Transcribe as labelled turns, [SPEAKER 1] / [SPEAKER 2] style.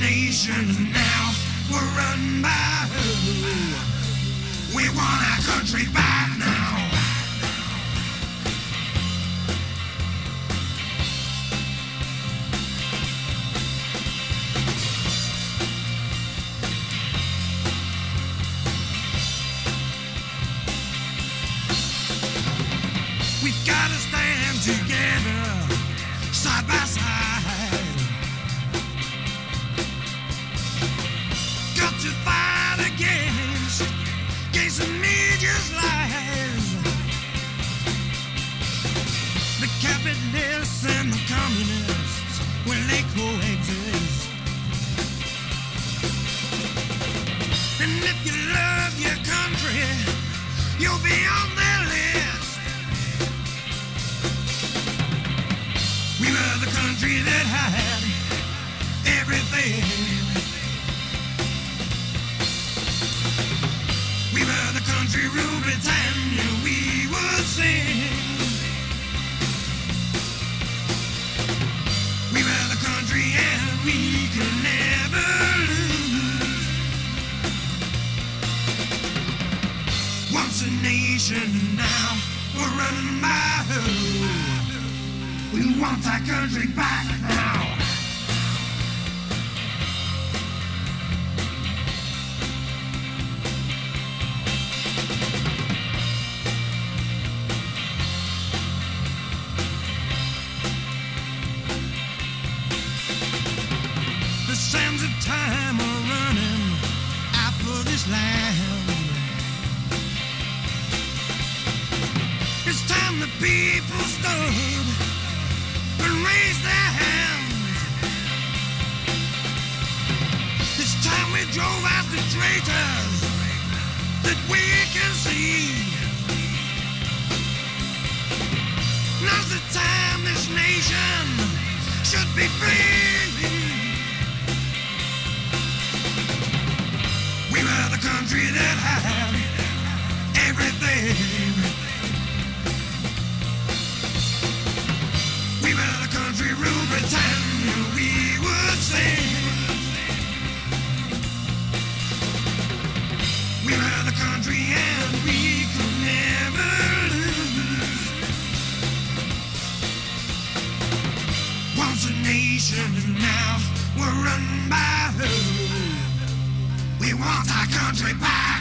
[SPEAKER 1] nation, now we're run by who? We want our country back now. Capitalists and the communists, well, they coexist. And if you love your country, you'll be on their A nation, now we're running who? We want our country back now. People stood and raised their hands. It's time we drove out the traitors that we can see. Now's the time this nation should be free. Now we're run by who? We want our country back.